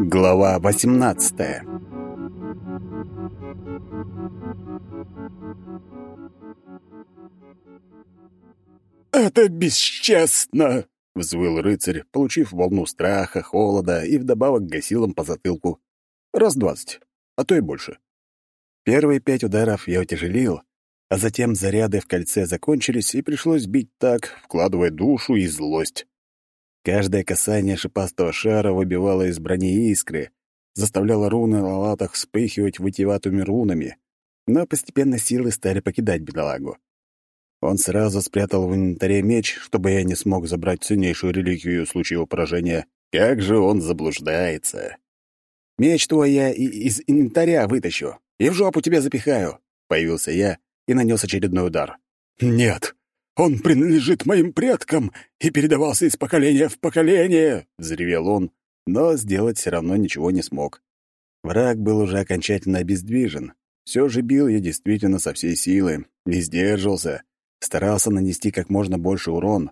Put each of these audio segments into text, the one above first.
Глава 18 «Это бесчестно!» — взвыл рыцарь, получив волну страха, холода и вдобавок гасилом по затылку. Раз двадцать, а то и больше. Первые пять ударов я утяжелил, а затем заряды в кольце закончились, и пришлось бить так, вкладывая душу и злость. Каждое касание шипастого шара выбивало из брони искры, заставляло руны на латах вспыхивать вытеватыми рунами, но постепенно силы стали покидать бедолагу. Он сразу спрятал в инвентаре меч, чтобы я не смог забрать ценнейшую реликвию в случае его поражения. Как же он заблуждается! «Меч твой я и из инвентаря вытащу, и в жопу тебе запихаю», — появился я и нанес очередной удар. «Нет, он принадлежит моим предкам и передавался из поколения в поколение!» — взревел он, но сделать все равно ничего не смог. Враг был уже окончательно обездвижен. Все же бил я действительно со всей силы, не сдерживался, старался нанести как можно больше урон.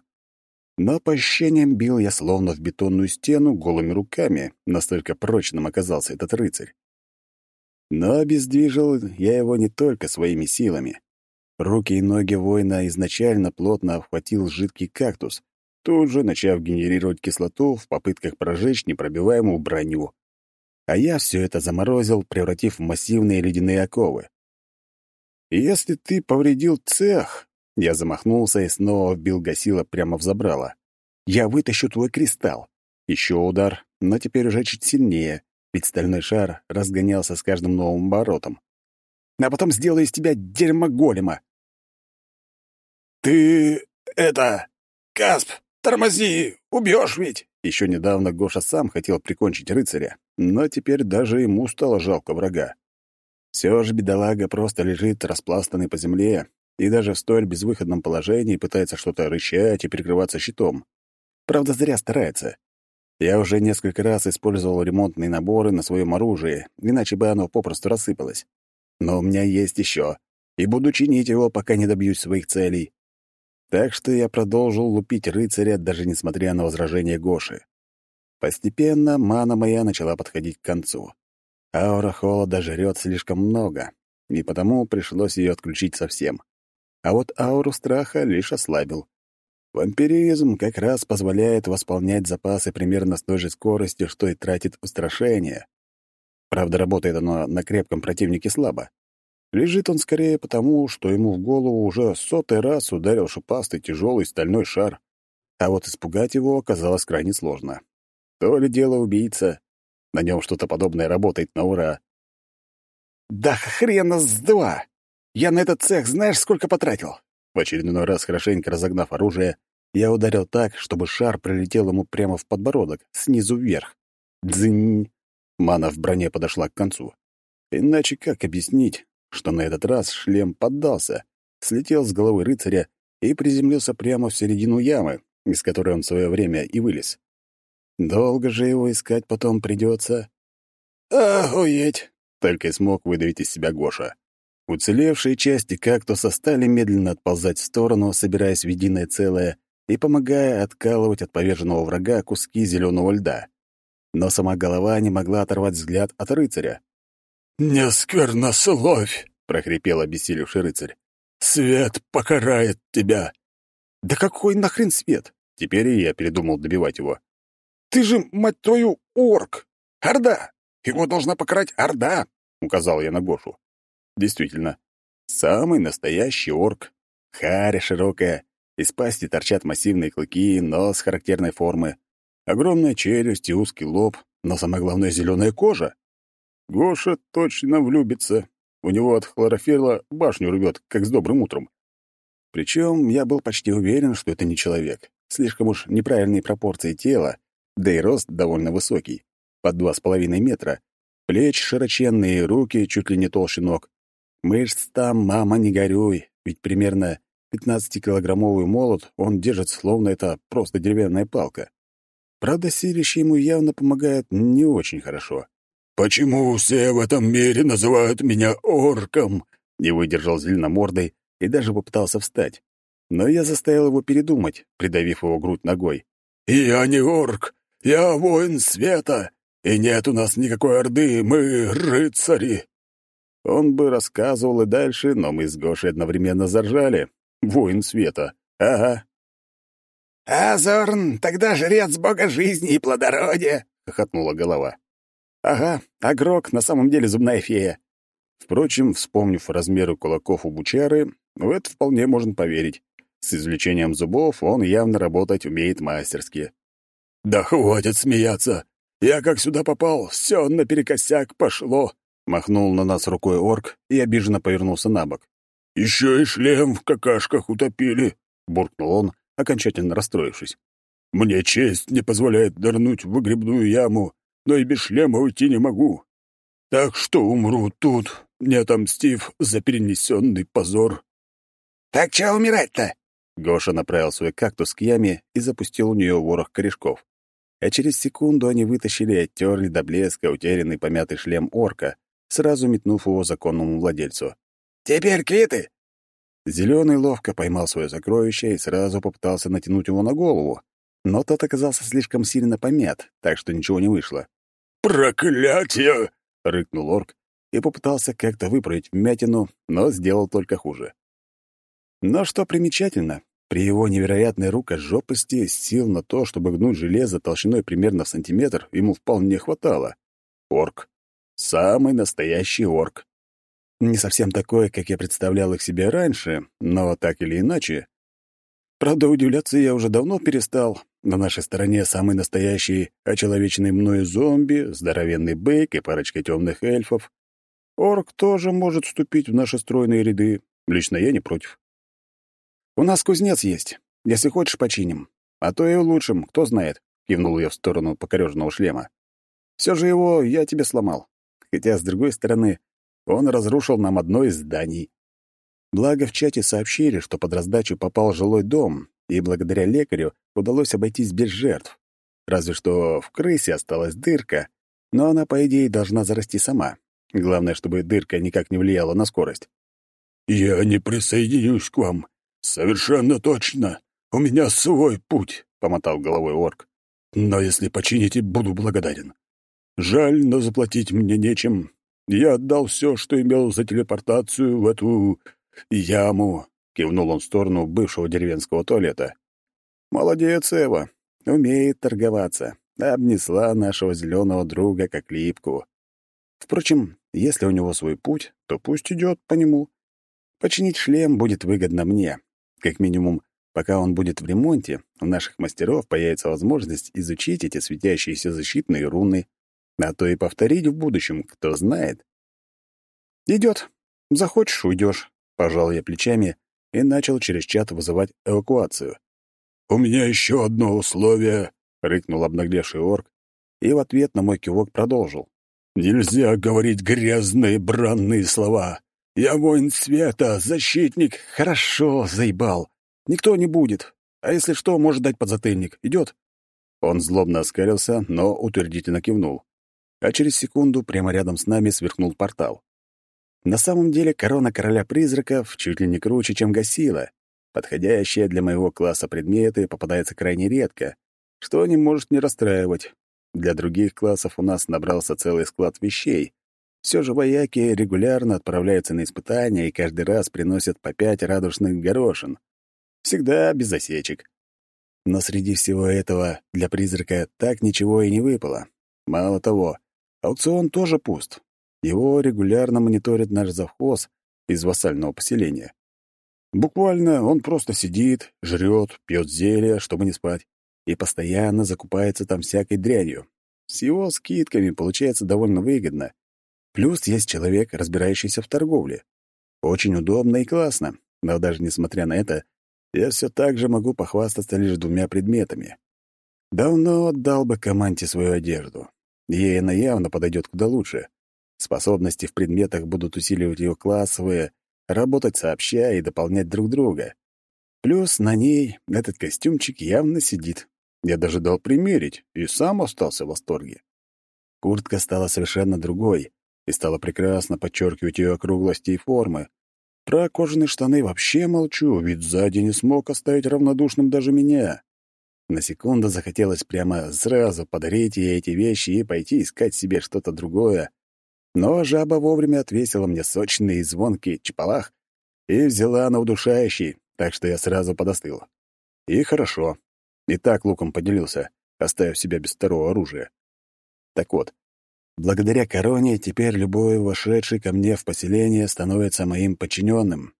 Но по ощущениям бил я словно в бетонную стену голыми руками, настолько прочным оказался этот рыцарь. Но обездвижил я его не только своими силами. Руки и ноги воина изначально плотно обхватил жидкий кактус, тут же начав генерировать кислоту в попытках прожечь непробиваемую броню. А я все это заморозил, превратив в массивные ледяные оковы. «Если ты повредил цех...» Я замахнулся и снова вбил гасила прямо в забрало. «Я вытащу твой кристалл». Еще удар, но теперь уже чуть сильнее, ведь стальной шар разгонялся с каждым новым оборотом. А потом сделаю из тебя дерьмо-голема. «Ты... это... Касп, тормози, убьешь ведь!» Еще недавно Гоша сам хотел прикончить рыцаря, но теперь даже ему стало жалко врага. Все же бедолага просто лежит распластанный по земле и даже в столь безвыходном положении пытается что-то рычать и прикрываться щитом. Правда, зря старается. Я уже несколько раз использовал ремонтные наборы на своем оружии, иначе бы оно попросту рассыпалось. Но у меня есть еще, и буду чинить его, пока не добьюсь своих целей. Так что я продолжил лупить рыцаря, даже несмотря на возражения Гоши. Постепенно мана моя начала подходить к концу. Аура холода жрет слишком много, и потому пришлось ее отключить совсем. А вот ауру страха лишь ослабил. Вампиризм как раз позволяет восполнять запасы примерно с той же скоростью, что и тратит устрашение. Правда, работает оно на крепком противнике слабо. Лежит он скорее потому, что ему в голову уже сотый раз ударил шипастый тяжелый стальной шар. А вот испугать его оказалось крайне сложно. То ли дело убийца. На нем что-то подобное работает на ура. «Да хрена с два! Я на этот цех знаешь, сколько потратил? В очередной раз, хорошенько разогнав оружие, я ударил так, чтобы шар прилетел ему прямо в подбородок, снизу вверх. Дзынь! Мана в броне подошла к концу. Иначе как объяснить, что на этот раз шлем поддался, слетел с головы рыцаря и приземлился прямо в середину ямы, из которой он в свое время и вылез. Долго же его искать потом придется. «Охуеть!» — только и смог выдавить из себя Гоша. Уцелевшие части кактуса стали медленно отползать в сторону, собираясь в единое целое и помогая откалывать от поверженного врага куски зеленого льда. Но сама голова не могла оторвать взгляд от рыцаря. «Не сквернословь!» — прохрипел обессилевший рыцарь. «Свет покарает тебя!» «Да какой нахрен свет?» Теперь и я передумал добивать его. «Ты же, мать твою, орк! Орда! Его должна покарать Орда!» — указал я на Гошу. Действительно, самый настоящий орк. Харя широкая, из пасти торчат массивные клыки, нос характерной формы, огромная челюсть и узкий лоб, но самое главное — зеленая кожа. Гоша точно влюбится. У него от хлорофилла башню рвет, как с добрым утром. Причем я был почти уверен, что это не человек. Слишком уж неправильные пропорции тела, да и рост довольно высокий, под два с половиной метра. Плечи широченные, руки чуть ли не толще ног. Мышц там, мама, не горюй, ведь примерно 15-килограммовый молот он держит, словно это просто деревянная палка. Правда, силище ему явно помогает не очень хорошо. «Почему все в этом мире называют меня орком?» Не выдержал зеленомордой и даже попытался встать. Но я заставил его передумать, придавив его грудь ногой. «Я не орк. Я воин света, и нет у нас никакой орды, мы рыцари!» Он бы рассказывал и дальше, но мы с Гошей одновременно заржали. Воин света. Ага. «Азорн, тогда жрец бога жизни и плодородия!» — хохотнула голова. «Ага, а Грок на самом деле зубная фея». Впрочем, вспомнив размеры кулаков у бучары, в это вполне можно поверить. С извлечением зубов он явно работать умеет мастерски. «Да хватит смеяться! Я как сюда попал, все наперекосяк пошло!» Махнул на нас рукой орк и обиженно повернулся на бок. «Еще и шлем в какашках утопили!» — буркнул он, окончательно расстроившись. «Мне честь не позволяет нырнуть в выгребную яму, но и без шлема уйти не могу. Так что умру тут, не отомстив за перенесенный позор». «Так чего умирать-то?» Гоша направил свой кактус к яме и запустил у нее ворох корешков. А через секунду они вытащили и оттерли до блеска утерянный помятый шлем орка, сразу метнув его законному владельцу. «Теперь квиты!» Зеленый ловко поймал свое сокровище и сразу попытался натянуть его на голову, но тот оказался слишком сильно помят, так что ничего не вышло. «Проклятие!» — рыкнул орк и попытался как-то выправить вмятину, но сделал только хуже. Но что примечательно, при его невероятной рукожопости сил на то, чтобы гнуть железо толщиной примерно в сантиметр, ему вполне хватало. Орк. Самый настоящий орк. Не совсем такое, как я представлял их себе раньше, но так или иначе. Правда, удивляться я уже давно перестал. На нашей стороне самый настоящий, очеловеченный мною зомби, здоровенный бейк и парочка темных эльфов. Орк тоже может вступить в наши стройные ряды. Лично я не против. «У нас кузнец есть. Если хочешь, починим. А то и улучшим, кто знает», — кивнул я в сторону покореженного шлема. «Все же его я тебе сломал. Хотя, с другой стороны, он разрушил нам одно из зданий. Благо, в чате сообщили, что под раздачу попал жилой дом, и благодаря лекарю удалось обойтись без жертв. Разве что в крысе осталась дырка, но она, по идее, должна зарасти сама. Главное, чтобы дырка никак не влияла на скорость. «Я не присоединюсь к вам. Совершенно точно. У меня свой путь», — помотал головой орк. «Но если почините, буду благодарен. Жаль, но заплатить мне нечем, я отдал все, что имел за телепортацию в эту яму», — кивнул он в сторону бывшего деревенского туалета. «Молодец, Эва. Умеет торговаться. Обнесла нашего зеленого друга как липку. Впрочем, если у него свой путь, то пусть идет по нему. Починить шлем будет выгодно мне. Как минимум, пока он будет в ремонте, у наших мастеров появится возможность изучить эти светящиеся защитные руны а то и повторить в будущем, кто знает. Идет. Захочешь — уйдешь. Пожал я плечами и начал через чат вызывать эвакуацию. «У меня еще одно условие», — рыкнул обнаглевший орк, и в ответ на мой кивок продолжил. «Нельзя говорить грязные бранные слова. Я воин света, защитник». «Хорошо, заебал. Никто не будет. А если что, может дать подзатыльник. Идет?» Он злобно оскалился, но утвердительно кивнул а через секунду прямо рядом с нами сверкнул портал. На самом деле корона короля призраков чуть ли не круче, чем гасила. Подходящие для моего класса предметы попадаются крайне редко, что не может не расстраивать. Для других классов у нас набрался целый склад вещей. Все же вояки регулярно отправляются на испытания и каждый раз приносят по пять радужных горошин. Всегда без осечек. Но среди всего этого для призрака так ничего и не выпало. Мало того, Аукцион тоже пуст. Его регулярно мониторит наш завхоз из вассального поселения. Буквально он просто сидит, жрет, пьет зелье, чтобы не спать, и постоянно закупается там всякой дрянью. С его скидками получается довольно выгодно. Плюс есть человек, разбирающийся в торговле. Очень удобно и классно, но даже несмотря на это, я все так же могу похвастаться лишь двумя предметами. Давно отдал бы команде свою одежду. Ей она явно подойдет куда лучше. Способности в предметах будут усиливать ее классовые, работать сообща и дополнять друг друга. Плюс на ней этот костюмчик явно сидит. Я даже дал примерить и сам остался в восторге. Куртка стала совершенно другой и стала прекрасно подчеркивать ее округлости и формы. Про кожаные штаны вообще молчу, ведь сзади не смог оставить равнодушным даже меня. На секунду захотелось прямо сразу подарить ей эти вещи и пойти искать себе что-то другое. Но жаба вовремя отвесила мне сочный и звонкий чапалах и взяла на удушающий, так что я сразу подостыл. И хорошо. И так луком поделился, оставив себя без второго оружия. Так вот, благодаря короне теперь любой вошедший ко мне в поселение становится моим подчиненным.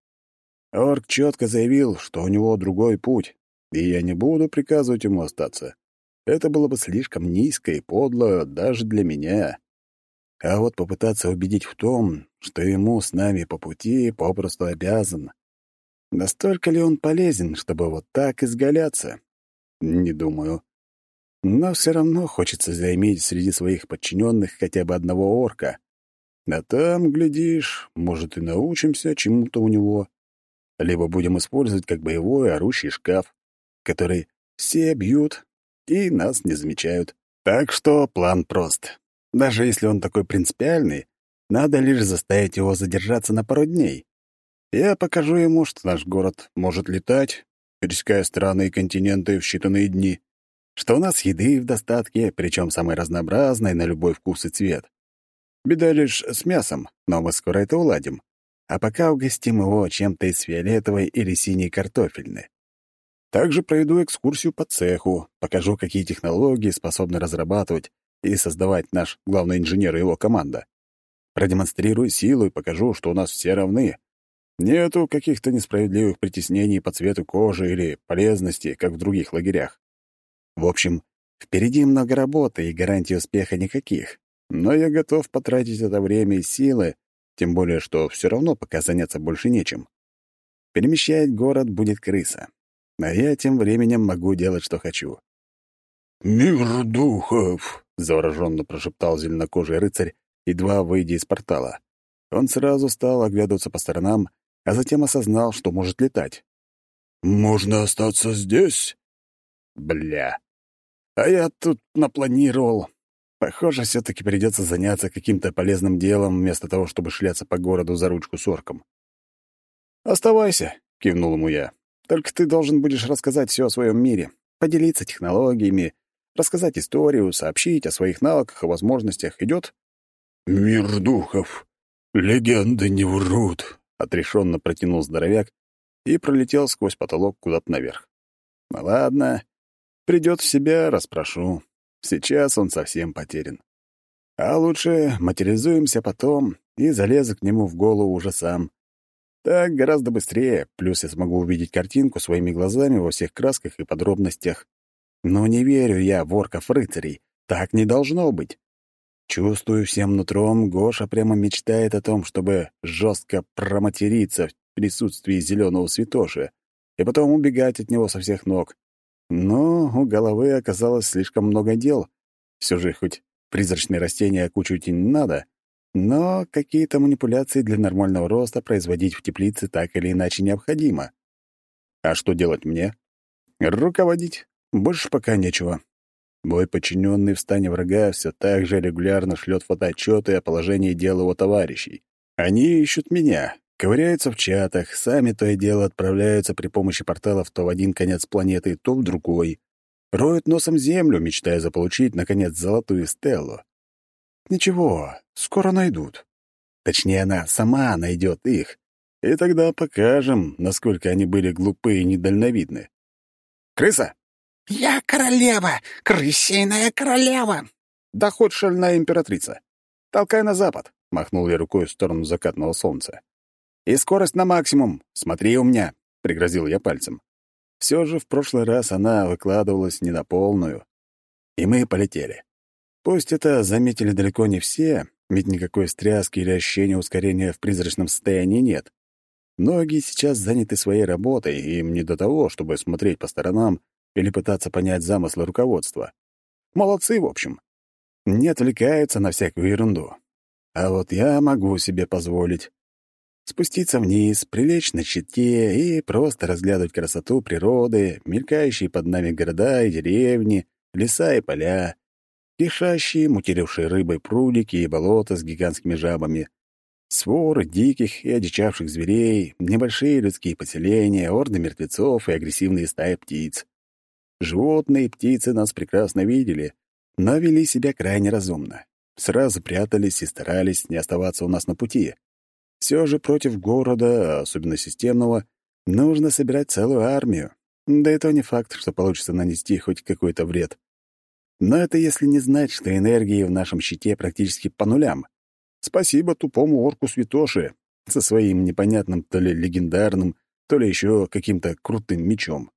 Орк четко заявил, что у него другой путь, и я не буду приказывать ему остаться. Это было бы слишком низко и подло даже для меня. А вот попытаться убедить в том, что ему с нами по пути, попросту обязан. Настолько ли он полезен, чтобы вот так изгаляться? Не думаю. Но все равно хочется заиметь среди своих подчиненных хотя бы одного орка. А там, глядишь, может, и научимся чему-то у него. Либо будем использовать как боевой орущий шкаф, который все бьют и нас не замечают. Так что план прост. Даже если он такой принципиальный, надо лишь заставить его задержаться на пару дней. Я покажу ему, что наш город может летать, пересекая страны и континенты в считанные дни, что у нас еды в достатке, причем самой разнообразной на любой вкус и цвет. Беда лишь с мясом, но мы скоро это уладим. А пока угостим его чем-то из фиолетовой или синей картофельной. Также проведу экскурсию по цеху, покажу, какие технологии способны разрабатывать и создавать наш главный инженер и его команда. Продемонстрирую силу и покажу, что у нас все равны. Нету каких-то несправедливых притеснений по цвету кожи или полезности, как в других лагерях. В общем, впереди много работы и гарантий успеха никаких. Но я готов потратить это время и силы, тем более, что все равно пока заняться больше нечем. Перемещать город будет крыса. А я тем временем могу делать, что хочу. «Мир духов!» — завороженно прошептал зеленокожий рыцарь, едва выйдя из портала. Он сразу стал оглядываться по сторонам, а затем осознал, что может летать. «Можно остаться здесь?» «Бля. А я тут напланировал. Похоже, все таки придется заняться каким-то полезным делом, вместо того, чтобы шляться по городу за ручку с орком». «Оставайся», — кивнул ему я. «Только ты должен будешь рассказать все о своем мире, поделиться технологиями, рассказать историю, сообщить о своих навыках и возможностях. Идет?» «Мир духов. Легенды не врут», — отрешенно протянул здоровяк и пролетел сквозь потолок куда-то наверх. «Ну ладно, придет в себя, расспрошу. Сейчас он совсем потерян. А лучше материализуемся потом и залезу к нему в голову уже сам. Так гораздо быстрее, плюс я смогу увидеть картинку своими глазами во всех красках и подробностях. Но не верю я в орков-рыцарей. Так не должно быть. Чувствую всем нутром, Гоша прямо мечтает о том, чтобы жестко проматериться в присутствии зеленого святоши и потом убегать от него со всех ног. Но у головы оказалось слишком много дел. Все же хоть призрачные растения окучивать и не надо, но какие-то манипуляции для нормального роста производить в теплице так или иначе необходимо. А что делать мне? Руководить. Больше пока нечего. Мой подчиненный в стане врага все так же регулярно шлет фотоотчеты о положении дел его товарищей. Они ищут меня, ковыряются в чатах, сами то и дело отправляются при помощи порталов то в один конец планеты, то в другой. Роют носом землю, мечтая заполучить, наконец, золотую стеллу. Ничего, скоро найдут. Точнее, она сама найдет их. И тогда покажем, насколько они были глупы и недальновидны. «Крыса, «Я королева! Крысиная королева!» «Да хоть шальная императрица! Толкай на запад!» — махнул я рукой в сторону закатного солнца. «И скорость на максимум! Смотри у меня!» — пригрозил я пальцем. Все же в прошлый раз она выкладывалась не на полную. И мы полетели. Пусть это заметили далеко не все, ведь никакой стряски или ощущения ускорения в призрачном состоянии нет. Многие сейчас заняты своей работой, и им не до того, чтобы смотреть по сторонам или пытаться понять замыслы руководства. Молодцы, в общем. Не отвлекаются на всякую ерунду. А вот я могу себе позволить спуститься вниз, прилечь на щите и просто разглядывать красоту природы, мелькающие под нами города и деревни, леса и поля, кишащие, мутеревшие рыбой прудики и болота с гигантскими жабами, своры диких и одичавших зверей, небольшие людские поселения, орды мертвецов и агрессивные стаи птиц. Животные и птицы нас прекрасно видели, но вели себя крайне разумно. Сразу прятались и старались не оставаться у нас на пути. Все же против города, особенно системного, нужно собирать целую армию. Да и то не факт, что получится нанести хоть какой-то вред. Но это если не знать, что энергии в нашем щите практически по нулям. Спасибо тупому орку Святоши со своим непонятным то ли легендарным, то ли еще каким-то крутым мечом.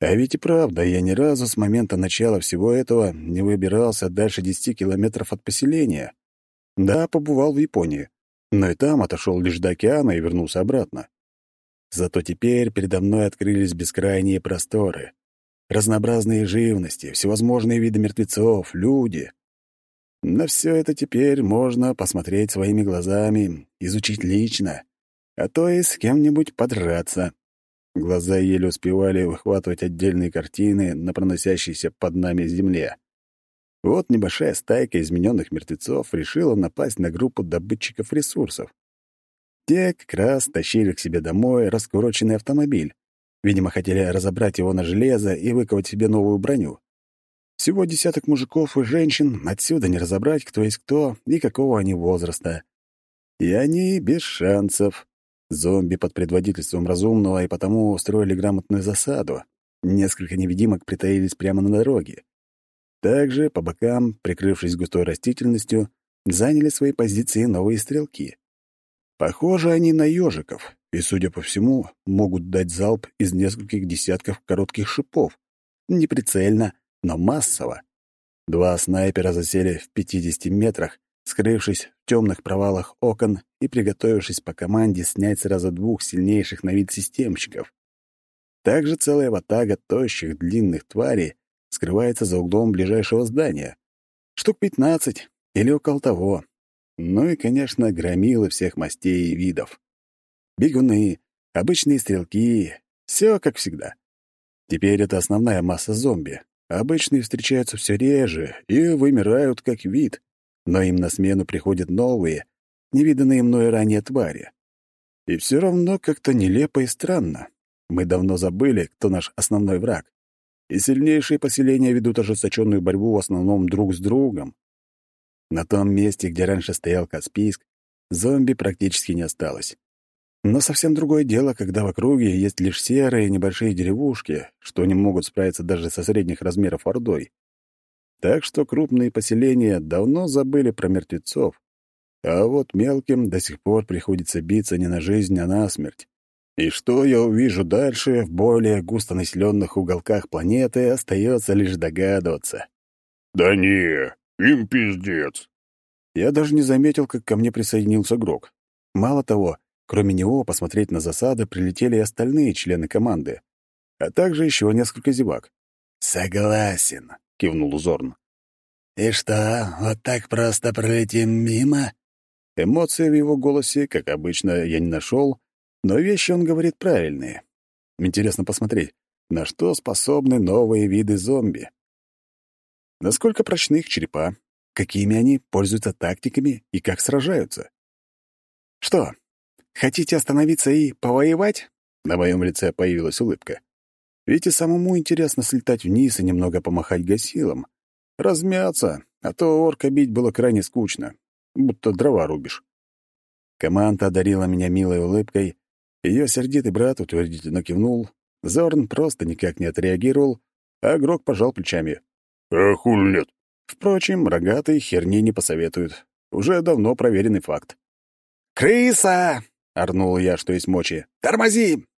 А ведь и правда, я ни разу с момента начала всего этого не выбирался дальше десяти километров от поселения. Да, побывал в Японии, но и там отошел лишь до океана и вернулся обратно. Зато теперь передо мной открылись бескрайние просторы. Разнообразные живности, всевозможные виды мертвецов, люди. На все это теперь можно посмотреть своими глазами, изучить лично, а то и с кем-нибудь подраться. Глаза еле успевали выхватывать отдельные картины на проносящейся под нами земле. Вот небольшая стайка измененных мертвецов решила напасть на группу добытчиков ресурсов. Те как раз тащили к себе домой раскуроченный автомобиль. Видимо, хотели разобрать его на железо и выковать себе новую броню. Всего десяток мужиков и женщин, отсюда не разобрать, кто есть кто и какого они возраста. И они без шансов. Зомби под предводительством разумного и потому устроили грамотную засаду. Несколько невидимок притаились прямо на дороге. Также по бокам, прикрывшись густой растительностью, заняли свои позиции новые стрелки. Похоже они на ежиков, и, судя по всему, могут дать залп из нескольких десятков коротких шипов. Неприцельно, но массово. Два снайпера засели в 50 метрах, скрывшись в темных провалах окон и приготовившись по команде снять сразу двух сильнейших на вид системщиков. Также целая ватага тощих длинных тварей скрывается за углом ближайшего здания. Штук пятнадцать или около того. Ну и, конечно, громилы всех мастей и видов. Бегуны, обычные стрелки — все как всегда. Теперь это основная масса зомби. Обычные встречаются все реже и вымирают как вид но им на смену приходят новые, невиданные мной ранее твари. И все равно как-то нелепо и странно. Мы давно забыли, кто наш основной враг. И сильнейшие поселения ведут ожесточенную борьбу в основном друг с другом. На том месте, где раньше стоял Каспийск, зомби практически не осталось. Но совсем другое дело, когда в округе есть лишь серые небольшие деревушки, что не могут справиться даже со средних размеров Ордой. Так что крупные поселения давно забыли про мертвецов, а вот мелким до сих пор приходится биться не на жизнь, а на смерть. И что я увижу дальше в более густонаселенных уголках планеты, остается лишь догадываться. «Да не, им пиздец!» Я даже не заметил, как ко мне присоединился Грок. Мало того, кроме него посмотреть на засады прилетели и остальные члены команды, а также еще несколько зевак. «Согласен», — кивнул Зорн. «И что, вот так просто пролетим мимо?» Эмоции в его голосе, как обычно, я не нашел, но вещи он говорит правильные. Интересно посмотреть, на что способны новые виды зомби. Насколько прочны их черепа, какими они пользуются тактиками и как сражаются. «Что, хотите остановиться и повоевать?» На моем лице появилась улыбка. Ведь и самому интересно слетать вниз и немного помахать гасилом. Размяться, а то орка бить было крайне скучно, будто дрова рубишь. Команда одарила меня милой улыбкой. Ее сердитый брат утвердительно кивнул. Зорн просто никак не отреагировал, а Грок пожал плечами. «А хуль нет?» Впрочем, рогатый херни не посоветуют. Уже давно проверенный факт. «Крыса!» — орнул я, что есть мочи. «Тормози!